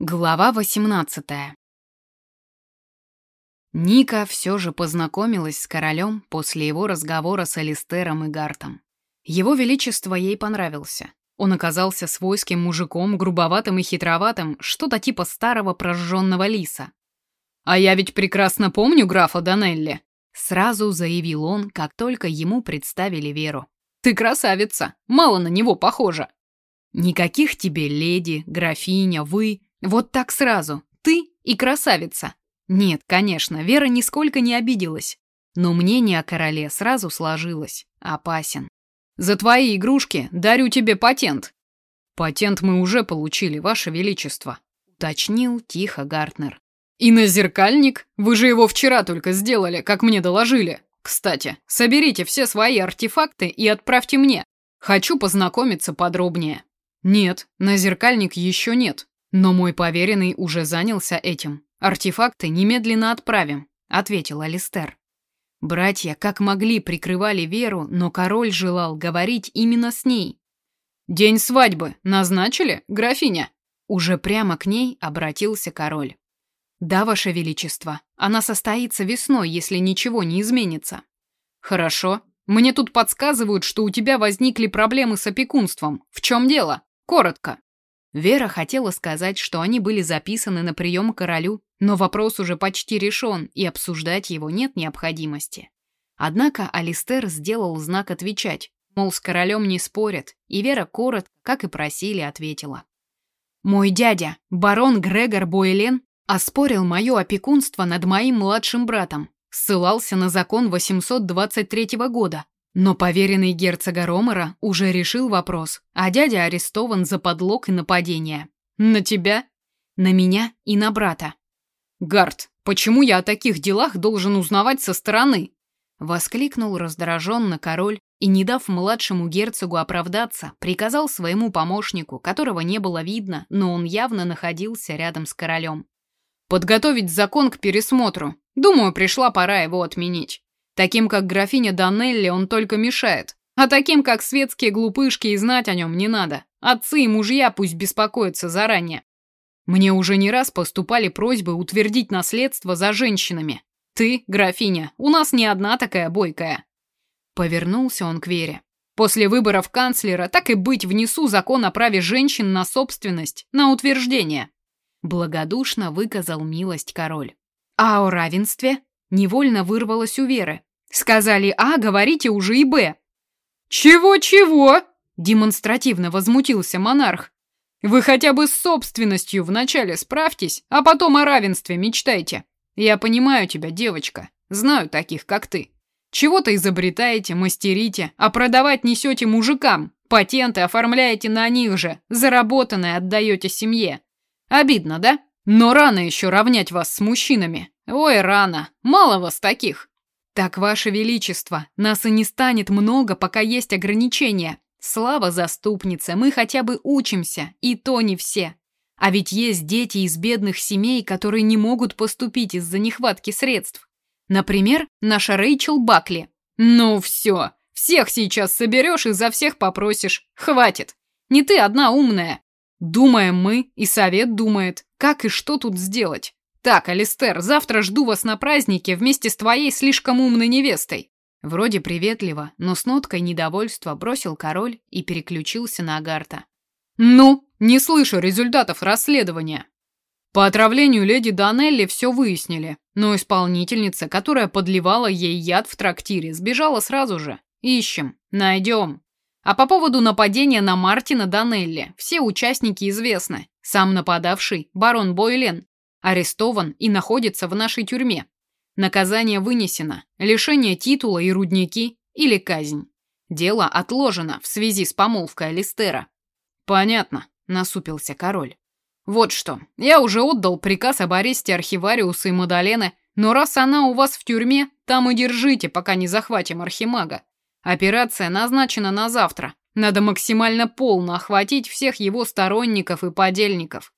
Глава 18 Ника все же познакомилась с королем после его разговора с Алистером и Гартом. Его Величество ей понравился. Он оказался свойским мужиком, грубоватым и хитроватым, что-то типа старого прожженного лиса. «А я ведь прекрасно помню графа Данелли», — сразу заявил он, как только ему представили Веру. «Ты красавица, мало на него похожа». «Никаких тебе леди, графиня, вы», вот так сразу. Ты и красавица. Нет, конечно, Вера нисколько не обиделась. Но мнение о короле сразу сложилось. Опасен. За твои игрушки дарю тебе патент. Патент мы уже получили, ваше величество, уточнил тихо Гартнер. И на зеркальник? Вы же его вчера только сделали, как мне доложили. Кстати, соберите все свои артефакты и отправьте мне. Хочу познакомиться подробнее. Нет, на зеркальник еще нет. Но мой поверенный уже занялся этим. Артефакты немедленно отправим, ответил Алистер. Братья как могли прикрывали Веру, но король желал говорить именно с ней. День свадьбы назначили, графиня? Уже прямо к ней обратился король. Да, ваше величество. Она состоится весной, если ничего не изменится. Хорошо. Мне тут подсказывают, что у тебя возникли проблемы с опекунством. В чем дело? Коротко. Вера хотела сказать, что они были записаны на прием к королю, но вопрос уже почти решен, и обсуждать его нет необходимости. Однако Алистер сделал знак отвечать, мол, с королем не спорят, и Вера коротко, как и просили, ответила. «Мой дядя, барон Грегор Бойлен, оспорил мое опекунство над моим младшим братом, ссылался на закон 823 года, но поверенный герцога Ромера уже решил вопрос, а дядя арестован за подлог и нападение. На тебя? На меня и на брата. Гард, почему я о таких делах должен узнавать со стороны? Воскликнул раздраженно король и, не дав младшему герцогу оправдаться, приказал своему помощнику, которого не было видно, но он явно находился рядом с королем. «Подготовить закон к пересмотру. Думаю, пришла пора его отменить. Таким, как графиня Данелли, он только мешает. А таким, как светские глупышки, и знать о нем не надо. Отцы и мужья пусть беспокоятся заранее. Мне уже не раз поступали просьбы утвердить наследство за женщинами. Ты, графиня, у нас не одна такая бойкая. Повернулся он к Вере. После выборов канцлера так и быть внесу закон о праве женщин на собственность, на утверждение. Благодушно выказал милость король. А о равенстве? Невольно вырвалось у Веры. Сказали А, говорите уже и Б. Чего-чего? Демонстративно возмутился монарх. Вы хотя бы с собственностью вначале справьтесь, а потом о равенстве мечтайте. Я понимаю тебя, девочка. Знаю таких, как ты. Чего-то изобретаете, мастерите, а продавать несете мужикам. Патенты оформляете на них же, заработанное отдаете семье. Обидно, да? Но рано еще равнять вас с мужчинами. Ой, рано. Мало вас таких. Так, ваше величество, нас и не станет много, пока есть ограничения. Слава заступнице, мы хотя бы учимся, и то не все. А ведь есть дети из бедных семей, которые не могут поступить из-за нехватки средств. Например, наша Рэйчел Бакли. Ну все, всех сейчас соберешь и за всех попросишь. Хватит. Не ты одна умная. Думаем мы, и совет думает, как и что тут сделать. Так, Алистер, завтра жду вас на празднике вместе с твоей слишком умной невестой. Вроде приветливо, но с ноткой недовольства бросил король и переключился на Агарта. Ну, не слышу результатов расследования. По отравлению леди Данелли все выяснили, но исполнительница, которая подливала ей яд в трактире, сбежала сразу же. Ищем, найдем. А по поводу нападения на Мартина Данелли, все участники известны. Сам нападавший, барон Бойлен, арестован и находится в нашей тюрьме. Наказание вынесено, лишение титула и рудники или казнь. Дело отложено в связи с помолвкой Алистера. Понятно, насупился король. Вот что, я уже отдал приказ об аресте архивариуса и Мадалены, но раз она у вас в тюрьме, там и держите, пока не захватим архимага. Операция назначена на завтра. Надо максимально полно охватить всех его сторонников и подельников.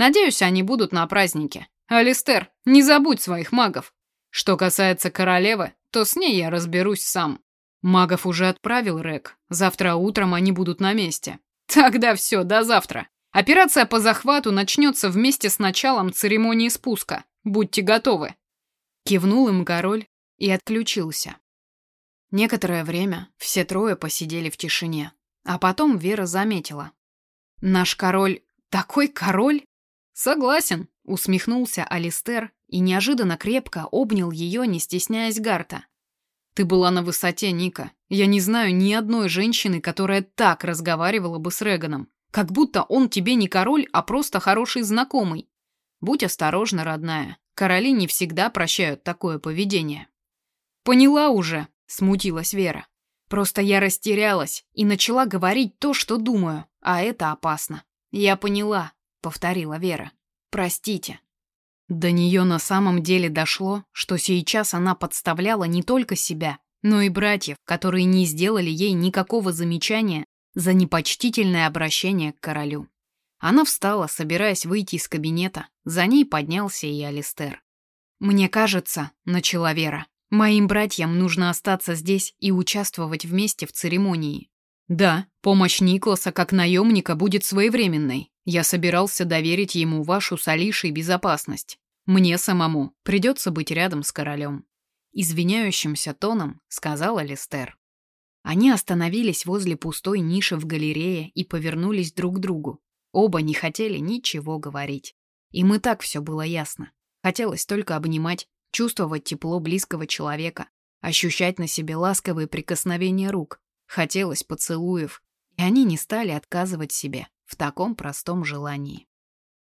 Надеюсь, они будут на празднике. Алистер, не забудь своих магов. Что касается королевы, то с ней я разберусь сам. Магов уже отправил Рек. Завтра утром они будут на месте. Тогда все, до завтра. Операция по захвату начнется вместе с началом церемонии спуска. Будьте готовы. Кивнул им король и отключился. Некоторое время все трое посидели в тишине, а потом Вера заметила. «Наш король такой король?» «Согласен», — усмехнулся Алистер и неожиданно крепко обнял ее, не стесняясь Гарта. «Ты была на высоте, Ника. Я не знаю ни одной женщины, которая так разговаривала бы с Реганом. Как будто он тебе не король, а просто хороший знакомый. Будь осторожна, родная. Короли не всегда прощают такое поведение». «Поняла уже», — смутилась Вера. «Просто я растерялась и начала говорить то, что думаю, а это опасно». «Я поняла», — повторила Вера. «Простите». До нее на самом деле дошло, что сейчас она подставляла не только себя, но и братьев, которые не сделали ей никакого замечания за непочтительное обращение к королю. Она встала, собираясь выйти из кабинета. За ней поднялся и Алистер. «Мне кажется», — начала Вера, — «моим братьям нужно остаться здесь и участвовать вместе в церемонии. Да, помощь Никласа как наемника будет своевременной. Я собирался доверить ему вашу с Алишей безопасность. Мне самому придется быть рядом с королем. Извиняющимся тоном сказала Листер. Они остановились возле пустой ниши в галерее и повернулись друг к другу. Оба не хотели ничего говорить. Им и так все было ясно. Хотелось только обнимать, чувствовать тепло близкого человека, ощущать на себе ласковые прикосновения рук, Хотелось поцелуев, и они не стали отказывать себе в таком простом желании.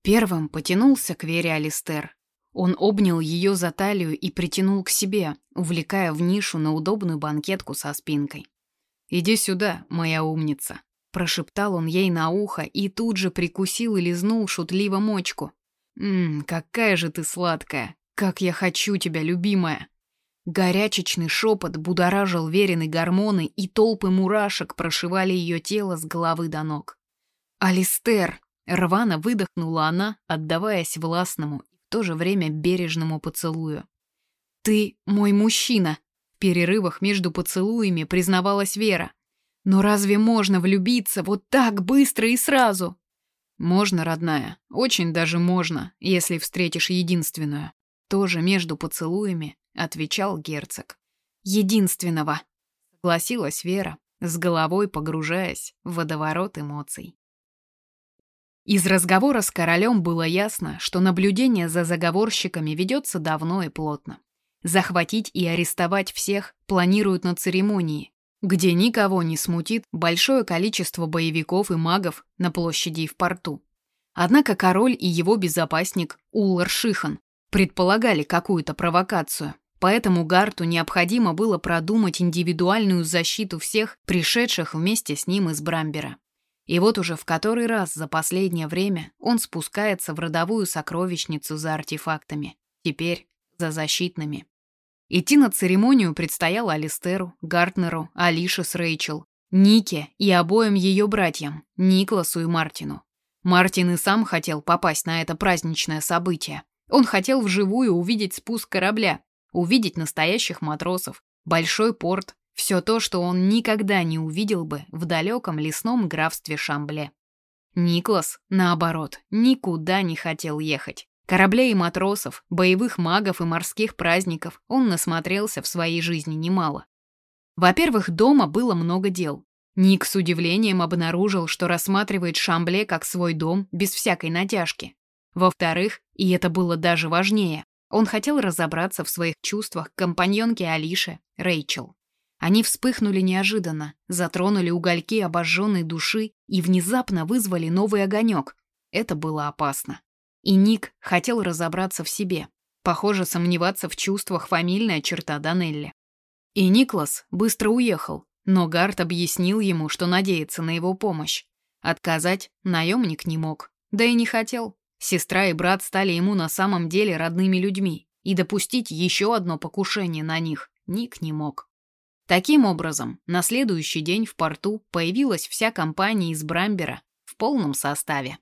Первым потянулся к Вере Алистер. Он обнял ее за талию и притянул к себе, увлекая в нишу на удобную банкетку со спинкой. «Иди сюда, моя умница», — прошептал он ей на ухо и тут же прикусил и лизнул шутливо мочку. «Ммм, какая же ты сладкая! Как я хочу тебя, любимая!» Горячечный шепот будоражил верены гормоны, и толпы мурашек прошивали ее тело с головы до ног. «Алистер!» — рвано выдохнула она, отдаваясь властному и в то же время бережному поцелую. «Ты мой мужчина!» — в перерывах между поцелуями признавалась Вера. «Но разве можно влюбиться вот так быстро и сразу?» «Можно, родная, очень даже можно, если встретишь единственную». Тоже между поцелуями отвечал герцог. Единственного, согласилась Вера, с головой погружаясь в водоворот эмоций. Из разговора с королем было ясно, что наблюдение за заговорщиками ведется давно и плотно. Захватить и арестовать всех планируют на церемонии, где никого не смутит большое количество боевиков и магов на площади и в порту. Однако король и его безопасник Уллар Шихан предполагали какую-то провокацию. Поэтому Гарту необходимо было продумать индивидуальную защиту всех пришедших вместе с ним из Брамбера. И вот уже в который раз за последнее время он спускается в родовую сокровищницу за артефактами. Теперь за защитными. Идти на церемонию предстояло Алистеру, Гартнеру, Алише с Рэйчел, Нике и обоим ее братьям, Никласу и Мартину. Мартин и сам хотел попасть на это праздничное событие. Он хотел вживую увидеть спуск корабля, увидеть настоящих матросов, большой порт, все то, что он никогда не увидел бы в далеком лесном графстве Шамбле. Никлас, наоборот, никуда не хотел ехать. Кораблей и матросов, боевых магов и морских праздников он насмотрелся в своей жизни немало. Во-первых, дома было много дел. Ник с удивлением обнаружил, что рассматривает Шамбле как свой дом без всякой натяжки. Во-вторых, и это было даже важнее, он хотел разобраться в своих чувствах к компаньонке Алише, Рэйчел. Они вспыхнули неожиданно, затронули угольки обожженной души и внезапно вызвали новый огонек. Это было опасно. И Ник хотел разобраться в себе. Похоже, сомневаться в чувствах фамильная черта Данелли. И Никлас быстро уехал, но Гарт объяснил ему, что надеется на его помощь. Отказать наемник не мог, да и не хотел. Сестра и брат стали ему на самом деле родными людьми, и допустить еще одно покушение на них Ник не мог. Таким образом, на следующий день в порту появилась вся компания из Брамбера в полном составе.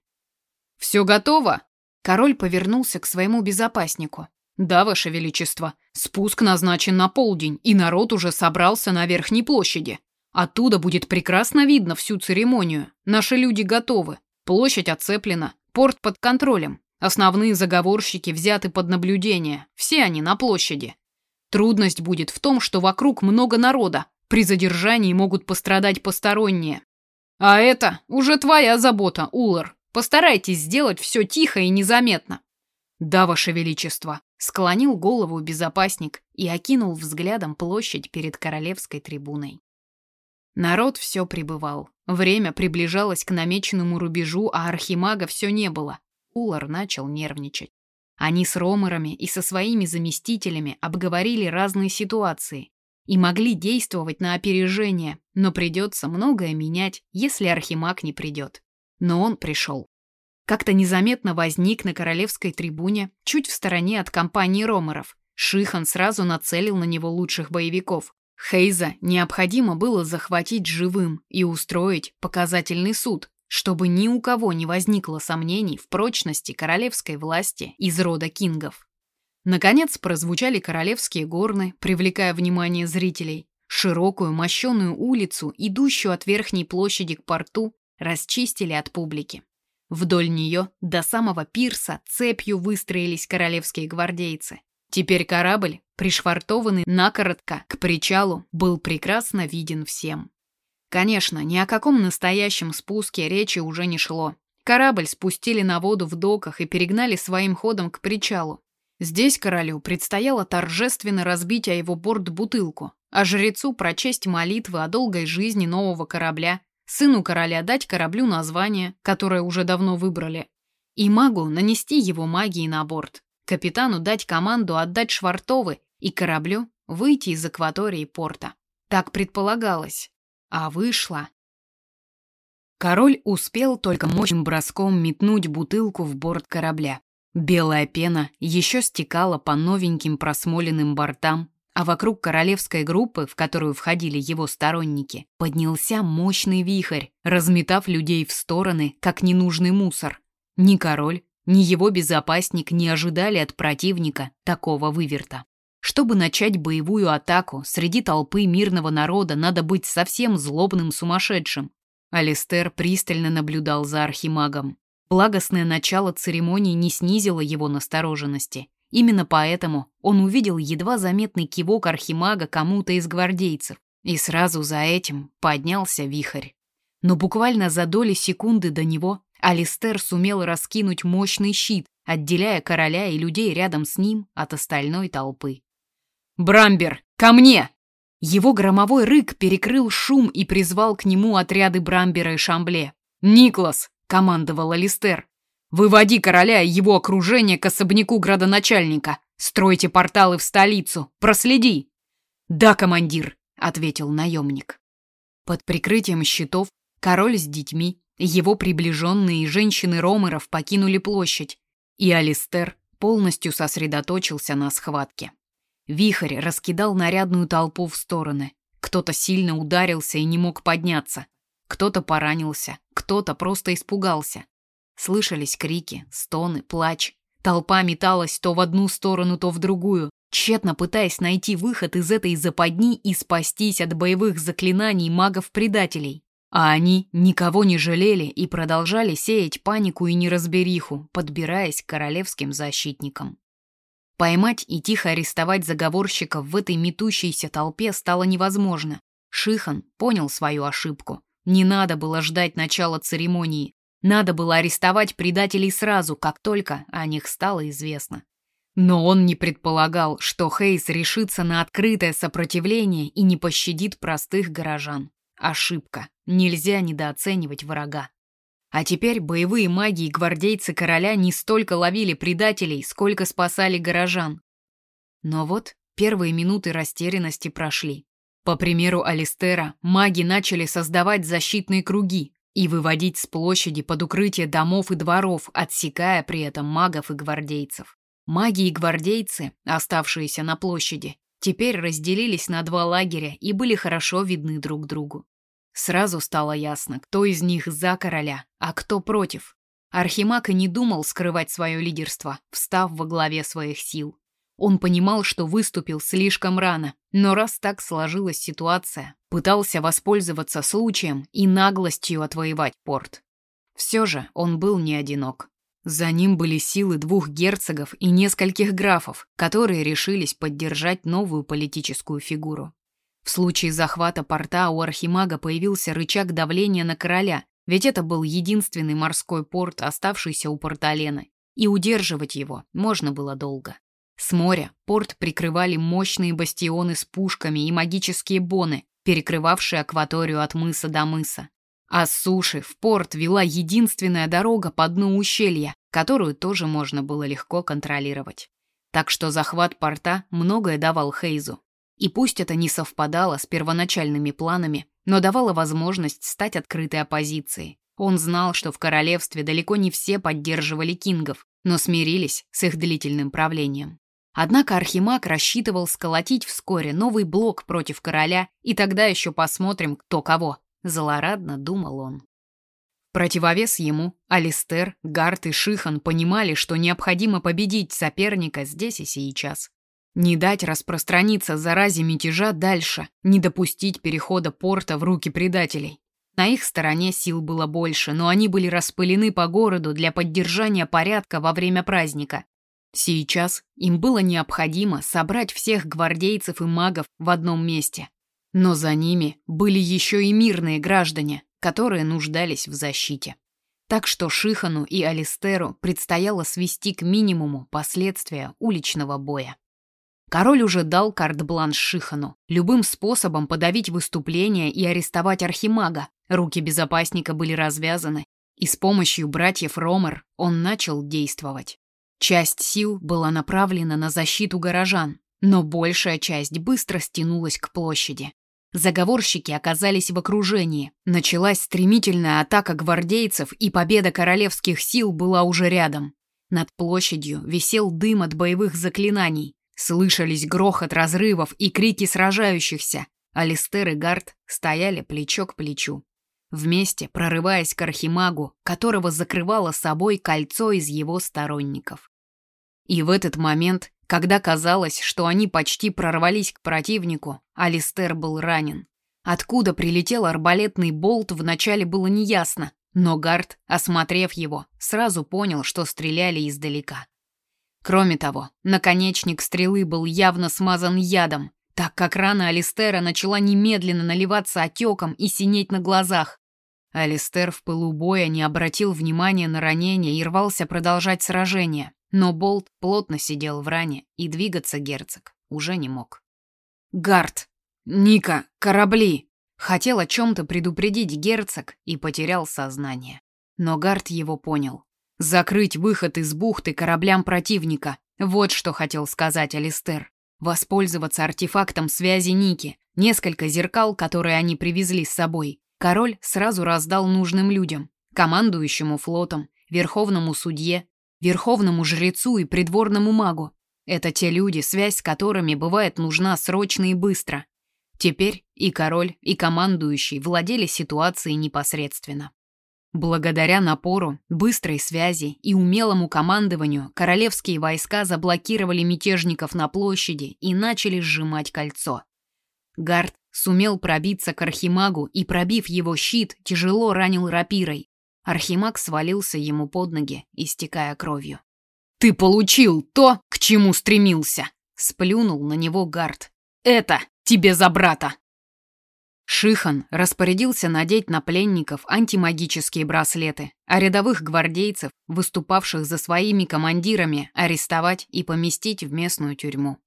«Все готово?» Король повернулся к своему безопаснику. «Да, Ваше Величество, спуск назначен на полдень, и народ уже собрался на Верхней площади. Оттуда будет прекрасно видно всю церемонию. Наши люди готовы. Площадь оцеплена, порт под контролем. Основные заговорщики взяты под наблюдение. Все они на площади. Трудность будет в том, что вокруг много народа. При задержании могут пострадать посторонние. А это уже твоя забота, Улар. Постарайтесь сделать все тихо и незаметно. Да, ваше величество, склонил голову безопасник и окинул взглядом площадь перед королевской трибуной. Народ все прибывал. Время приближалось к намеченному рубежу, а архимага все не было. Улар начал нервничать. Они с ромерами и со своими заместителями обговорили разные ситуации и могли действовать на опережение, но придется многое менять, если архимаг не придет. Но он пришел. Как-то незаметно возник на королевской трибуне, чуть в стороне от компании ромеров. Шихан сразу нацелил на него лучших боевиков. Хейза необходимо было захватить живым и устроить показательный суд, чтобы ни у кого не возникло сомнений в прочности королевской власти из рода кингов. Наконец прозвучали королевские горны, привлекая внимание зрителей. Широкую мощеную улицу, идущую от верхней площади к порту, расчистили от публики. Вдоль нее до самого пирса цепью выстроились королевские гвардейцы. Теперь корабль, пришвартованный накоротко к причалу, был прекрасно виден всем. Конечно, ни о каком настоящем спуске речи уже не шло. Корабль спустили на воду в доках и перегнали своим ходом к причалу. Здесь королю предстояло торжественно разбить о его борт бутылку, а жрецу прочесть молитвы о долгой жизни нового корабля, сыну короля дать кораблю название, которое уже давно выбрали, и магу нанести его магией на борт капитану дать команду отдать швартовы и кораблю выйти из акватории порта. Так предполагалось. А вышло... Король успел только мощным броском метнуть бутылку в борт корабля. Белая пена еще стекала по новеньким просмоленным бортам, а вокруг королевской группы, в которую входили его сторонники, поднялся мощный вихрь, разметав людей в стороны, как ненужный мусор. Ни король, ни его безопасник не ожидали от противника такого выверта. Чтобы начать боевую атаку, среди толпы мирного народа надо быть совсем злобным сумасшедшим. Алистер пристально наблюдал за архимагом. Благостное начало церемонии не снизило его настороженности. Именно поэтому он увидел едва заметный кивок архимага кому-то из гвардейцев, и сразу за этим поднялся вихрь. Но буквально за доли секунды до него Алистер сумел раскинуть мощный щит, отделяя короля и людей рядом с ним от остальной толпы. «Брамбер, ко мне!» Его громовой рык перекрыл шум и призвал к нему отряды Брамбера и Шамбле. «Никлас!» — командовал Алистер. «Выводи короля и его окружение к особняку градоначальника. Стройте порталы в столицу. Проследи!» «Да, командир!» — ответил наемник. Под прикрытием щитов король с детьми его приближенные женщины Ромеров покинули площадь, и Алистер полностью сосредоточился на схватке. Вихрь раскидал нарядную толпу в стороны. Кто-то сильно ударился и не мог подняться. Кто-то поранился, кто-то просто испугался. Слышались крики, стоны, плач. Толпа металась то в одну сторону, то в другую, тщетно пытаясь найти выход из этой западни и спастись от боевых заклинаний магов-предателей. А они никого не жалели и продолжали сеять панику и неразбериху, подбираясь к королевским защитникам. Поймать и тихо арестовать заговорщиков в этой метущейся толпе стало невозможно. Шихан понял свою ошибку. Не надо было ждать начала церемонии. Надо было арестовать предателей сразу, как только о них стало известно. Но он не предполагал, что Хейс решится на открытое сопротивление и не пощадит простых горожан. Ошибка. Нельзя недооценивать врага. А теперь боевые маги и гвардейцы короля не столько ловили предателей, сколько спасали горожан. Но вот первые минуты растерянности прошли. По примеру Алистера, маги начали создавать защитные круги и выводить с площади под укрытие домов и дворов, отсекая при этом магов и гвардейцев. Маги и гвардейцы, оставшиеся на площади, теперь разделились на два лагеря и были хорошо видны друг другу. Сразу стало ясно, кто из них за короля, а кто против. Архимаг и не думал скрывать свое лидерство, встав во главе своих сил. Он понимал, что выступил слишком рано, но раз так сложилась ситуация, пытался воспользоваться случаем и наглостью отвоевать порт. Все же он был не одинок. За ним были силы двух герцогов и нескольких графов, которые решились поддержать новую политическую фигуру. В случае захвата порта у архимага появился рычаг давления на короля, ведь это был единственный морской порт, оставшийся у Порталены, и удерживать его можно было долго. С моря порт прикрывали мощные бастионы с пушками и магические боны, перекрывавшие акваторию от мыса до мыса. А с суши в порт вела единственная дорога по дну ущелья, которую тоже можно было легко контролировать. Так что захват порта многое давал Хейзу. И пусть это не совпадало с первоначальными планами, но давало возможность стать открытой оппозицией. Он знал, что в королевстве далеко не все поддерживали кингов, но смирились с их длительным правлением. Однако Архимаг рассчитывал сколотить вскоре новый блок против короля, и тогда еще посмотрим, кто кого. Злорадно думал он. Противовес ему, Алистер, Гарт и Шихан понимали, что необходимо победить соперника здесь и сейчас. Не дать распространиться заразе мятежа дальше, не допустить перехода порта в руки предателей. На их стороне сил было больше, но они были распылены по городу для поддержания порядка во время праздника. Сейчас им было необходимо собрать всех гвардейцев и магов в одном месте. Но за ними были еще и мирные граждане, которые нуждались в защите. Так что Шихану и Алистеру предстояло свести к минимуму последствия уличного боя. Король уже дал карт-бланш Шихану, любым способом подавить выступление и арестовать архимага. Руки безопасника были развязаны, и с помощью братьев Ромер он начал действовать. Часть сил была направлена на защиту горожан, но большая часть быстро стянулась к площади. Заговорщики оказались в окружении. Началась стремительная атака гвардейцев, и победа королевских сил была уже рядом. Над площадью висел дым от боевых заклинаний. Слышались грохот разрывов и крики сражающихся. Алистер и Гард стояли плечо к плечу. Вместе прорываясь к архимагу, которого закрывало собой кольцо из его сторонников. И в этот момент, когда казалось, что они почти прорвались к противнику, Алистер был ранен. Откуда прилетел арбалетный болт, вначале было неясно, но Гард, осмотрев его, сразу понял, что стреляли издалека. Кроме того, наконечник стрелы был явно смазан ядом, так как рана Алистера начала немедленно наливаться отеком и синеть на глазах. Алистер в пылу боя не обратил внимания на ранение и рвался продолжать сражение, но болт плотно сидел в ране, и двигаться герцог уже не мог. «Гард! Ника! Корабли!» Хотел о чем-то предупредить герцог и потерял сознание. Но Гард его понял. Закрыть выход из бухты кораблям противника. Вот что хотел сказать Алистер. Воспользоваться артефактом связи Ники. Несколько зеркал, которые они привезли с собой. Король сразу раздал нужным людям. Командующему флотом, верховному судье, верховному жрецу и придворному магу. Это те люди, связь с которыми бывает нужна срочно и быстро. Теперь и король, и командующий владели ситуацией непосредственно. Благодаря напору, быстрой связи и умелому командованию королевские войска заблокировали мятежников на площади и начали сжимать кольцо. Гард сумел пробиться к архимагу и, пробив его щит, тяжело ранил рапирой. Архимаг свалился ему под ноги, истекая кровью. «Ты получил то, к чему стремился!» — сплюнул на него Гард. «Это тебе за брата!» Шихан распорядился надеть на пленников антимагические браслеты, а рядовых гвардейцев, выступавших за своими командирами, арестовать и поместить в местную тюрьму.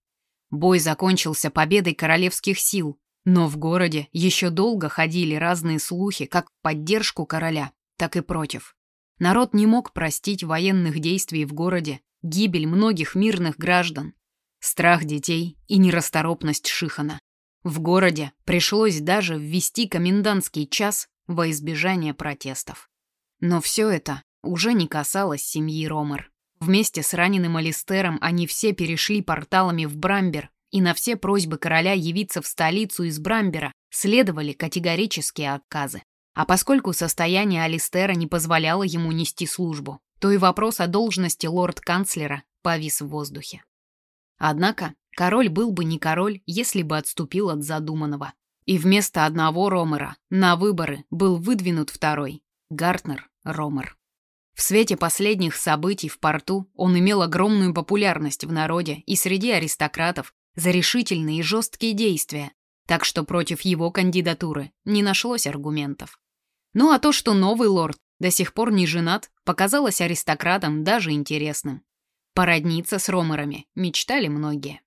Бой закончился победой королевских сил, но в городе еще долго ходили разные слухи как в поддержку короля, так и против. Народ не мог простить военных действий в городе, гибель многих мирных граждан, страх детей и нерасторопность Шихана. В городе пришлось даже ввести комендантский час во избежание протестов. Но все это уже не касалось семьи Ромер. Вместе с раненым Алистером они все перешли порталами в Брамбер, и на все просьбы короля явиться в столицу из Брамбера следовали категорические отказы. А поскольку состояние Алистера не позволяло ему нести службу, то и вопрос о должности лорд-канцлера повис в воздухе. Однако Король был бы не король, если бы отступил от задуманного. И вместо одного Ромера на выборы был выдвинут второй. Гартнер Ромер. В свете последних событий в порту он имел огромную популярность в народе и среди аристократов за решительные и жесткие действия, так что против его кандидатуры не нашлось аргументов. Ну а то, что новый лорд до сих пор не женат, показалось аристократам даже интересным. Породниться с Ромерами мечтали многие.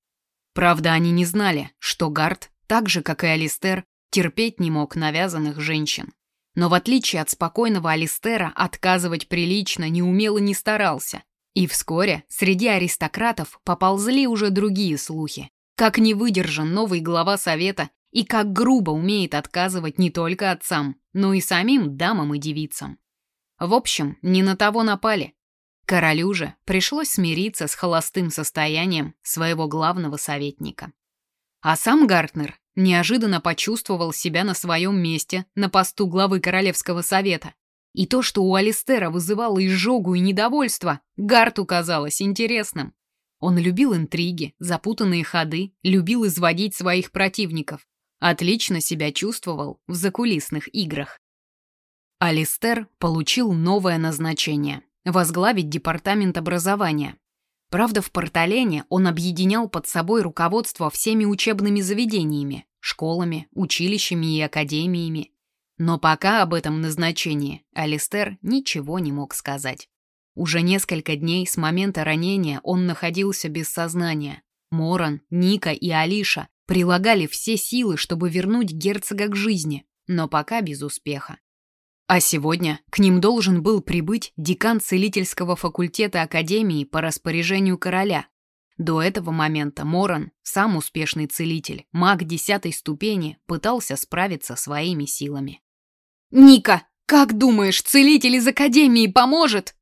Правда, они не знали, что Гард, так же, как и Алистер, терпеть не мог навязанных женщин. Но в отличие от спокойного Алистера, отказывать прилично не умел и не старался. И вскоре среди аристократов поползли уже другие слухи. Как не выдержан новый глава совета и как грубо умеет отказывать не только отцам, но и самим дамам и девицам. В общем, не на того напали. Королю же пришлось смириться с холостым состоянием своего главного советника. А сам Гартнер неожиданно почувствовал себя на своем месте на посту главы Королевского совета. И то, что у Алистера вызывало изжогу и недовольство, Гарту казалось интересным. Он любил интриги, запутанные ходы, любил изводить своих противников. Отлично себя чувствовал в закулисных играх. Алистер получил новое назначение – возглавить департамент образования. Правда, в Порталене он объединял под собой руководство всеми учебными заведениями, школами, училищами и академиями. Но пока об этом назначении Алистер ничего не мог сказать. Уже несколько дней с момента ранения он находился без сознания. Моран, Ника и Алиша прилагали все силы, чтобы вернуть герцога к жизни, но пока без успеха. А сегодня к ним должен был прибыть декан целительского факультета Академии по распоряжению короля. До этого момента Моран, сам успешный целитель, маг десятой ступени, пытался справиться своими силами. «Ника, как думаешь, целитель из Академии поможет?»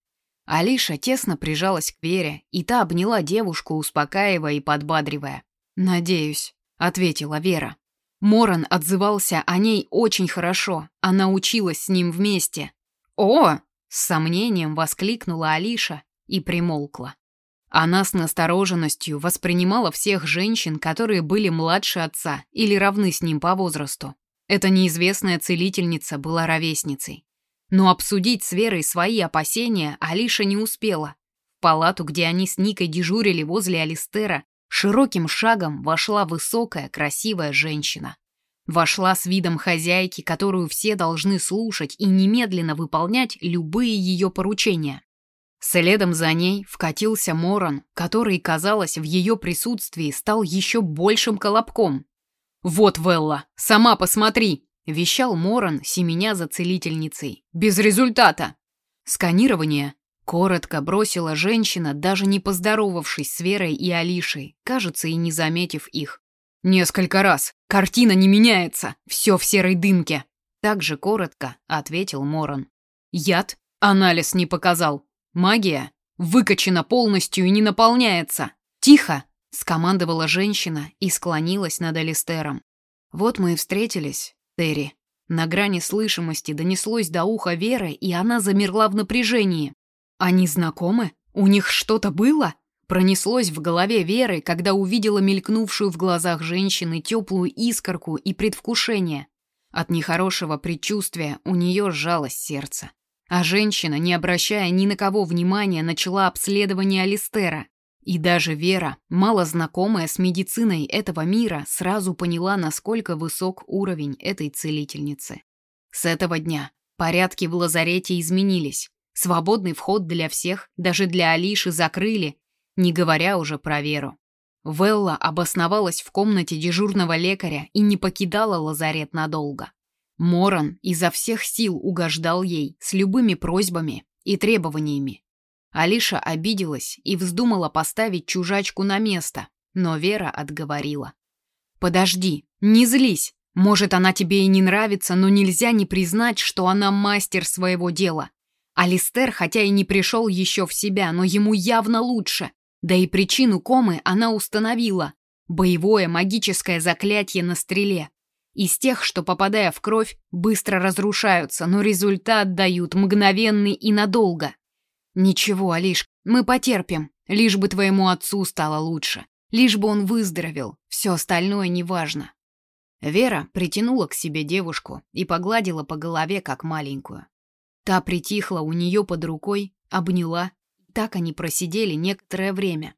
Алиша тесно прижалась к Вере, и та обняла девушку, успокаивая и подбадривая. «Надеюсь», — ответила Вера. Моран отзывался о ней очень хорошо, она училась с ним вместе. «О!» — с сомнением воскликнула Алиша и примолкла. Она с настороженностью воспринимала всех женщин, которые были младше отца или равны с ним по возрасту. Эта неизвестная целительница была ровесницей. Но обсудить с Верой свои опасения Алиша не успела. В палату, где они с Никой дежурили возле Алистера, Широким шагом вошла высокая, красивая женщина. Вошла с видом хозяйки, которую все должны слушать и немедленно выполнять любые ее поручения. Следом за ней вкатился Моран, который, казалось, в ее присутствии стал еще большим колобком. «Вот, Велла, сама посмотри!» — вещал Моран, семеня за целительницей. «Без результата!» Сканирование Коротко бросила женщина, даже не поздоровавшись с Верой и Алишей, кажется, и не заметив их. «Несколько раз. Картина не меняется. Все в серой дымке». Так же коротко ответил Моран. «Яд? Анализ не показал. Магия? Выкачена полностью и не наполняется. Тихо!» — скомандовала женщина и склонилась над Алистером. «Вот мы и встретились, Терри». На грани слышимости донеслось до уха Веры, и она замерла в напряжении. Они знакомы? У них что-то было? Пронеслось в голове Веры, когда увидела мелькнувшую в глазах женщины теплую искорку и предвкушение. От нехорошего предчувствия у нее сжалось сердце. А женщина, не обращая ни на кого внимания, начала обследование Алистера. И даже Вера, мало знакомая с медициной этого мира, сразу поняла, насколько высок уровень этой целительницы. С этого дня порядки в лазарете изменились. Свободный вход для всех, даже для Алиши, закрыли, не говоря уже про Веру. Велла обосновалась в комнате дежурного лекаря и не покидала лазарет надолго. Моран изо всех сил угождал ей с любыми просьбами и требованиями. Алиша обиделась и вздумала поставить чужачку на место, но Вера отговорила. «Подожди, не злись. Может, она тебе и не нравится, но нельзя не признать, что она мастер своего дела. Алистер, хотя и не пришел еще в себя, но ему явно лучше. Да и причину комы она установила. Боевое магическое заклятие на стреле. Из тех, что, попадая в кровь, быстро разрушаются, но результат дают мгновенный и надолго. Ничего, Алиш, мы потерпим, лишь бы твоему отцу стало лучше. Лишь бы он выздоровел, все остальное неважно. Вера притянула к себе девушку и погладила по голове, как маленькую. Та притихла у нее под рукой, обняла. Так они просидели некоторое время.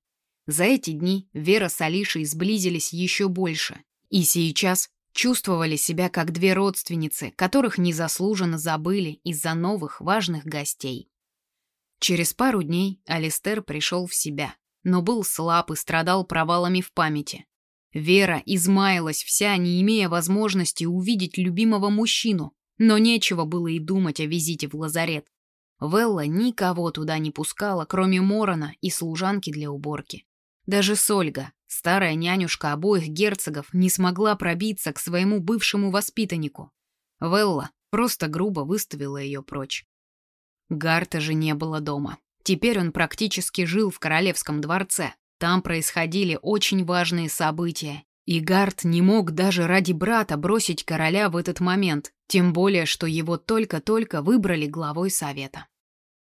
За эти дни Вера с Алишей сблизились еще больше. И сейчас чувствовали себя как две родственницы, которых незаслуженно забыли из-за новых важных гостей. Через пару дней Алистер пришел в себя, но был слаб и страдал провалами в памяти. Вера измаялась вся, не имея возможности увидеть любимого мужчину, но нечего было и думать о визите в лазарет. Велла никого туда не пускала, кроме Морона и служанки для уборки. Даже Сольга, старая нянюшка обоих герцогов, не смогла пробиться к своему бывшему воспитаннику. Велла просто грубо выставила ее прочь. Гарта же не было дома. Теперь он практически жил в королевском дворце. Там происходили очень важные события, и Гарт не мог даже ради брата бросить короля в этот момент, тем более, что его только-только выбрали главой совета.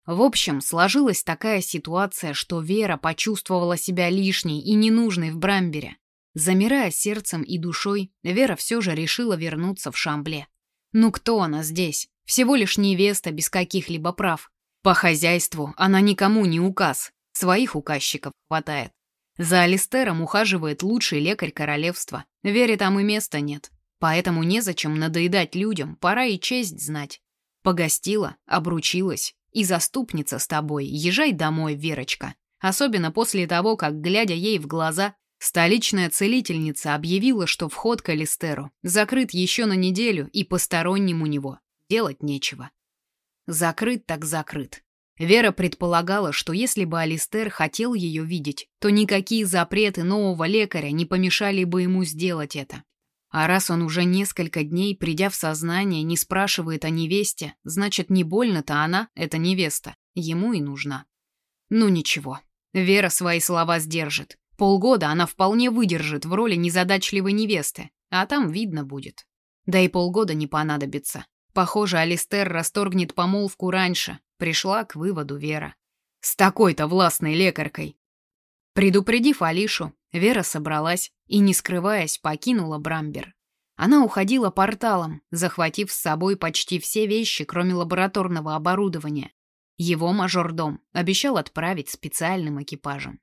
В общем, сложилась такая ситуация, что Вера почувствовала себя лишней и ненужной в Брамбере. Замирая сердцем и душой, Вера все же решила вернуться в Шамбле. Ну кто она здесь? Всего лишь невеста без каких-либо прав. По хозяйству она никому не указ, своих указчиков хватает. За Алистером ухаживает лучший лекарь королевства. Вере там и места нет. Поэтому незачем надоедать людям, пора и честь знать. Погостила, обручилась. И заступница с тобой, езжай домой, Верочка. Особенно после того, как, глядя ей в глаза, столичная целительница объявила, что вход к Алистеру закрыт еще на неделю и посторонним у него делать нечего. Закрыт так закрыт. Вера предполагала, что если бы Алистер хотел ее видеть, то никакие запреты нового лекаря не помешали бы ему сделать это. А раз он уже несколько дней, придя в сознание, не спрашивает о невесте, значит, не больно-то она, эта невеста, ему и нужна. Ну ничего, Вера свои слова сдержит. Полгода она вполне выдержит в роли незадачливой невесты, а там видно будет. Да и полгода не понадобится. Похоже, Алистер расторгнет помолвку раньше, пришла к выводу Вера. С такой-то властной лекаркой. Предупредив Алишу, Вера собралась и, не скрываясь, покинула Брамбер. Она уходила порталом, захватив с собой почти все вещи, кроме лабораторного оборудования. Его мажордом обещал отправить специальным экипажем.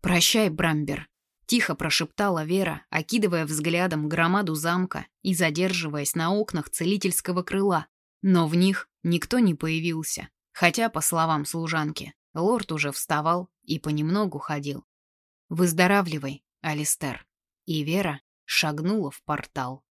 «Прощай, Брамбер», Тихо прошептала Вера, окидывая взглядом громаду замка и задерживаясь на окнах целительского крыла. Но в них никто не появился, хотя, по словам служанки, лорд уже вставал и понемногу ходил. «Выздоравливай, Алистер». И Вера шагнула в портал.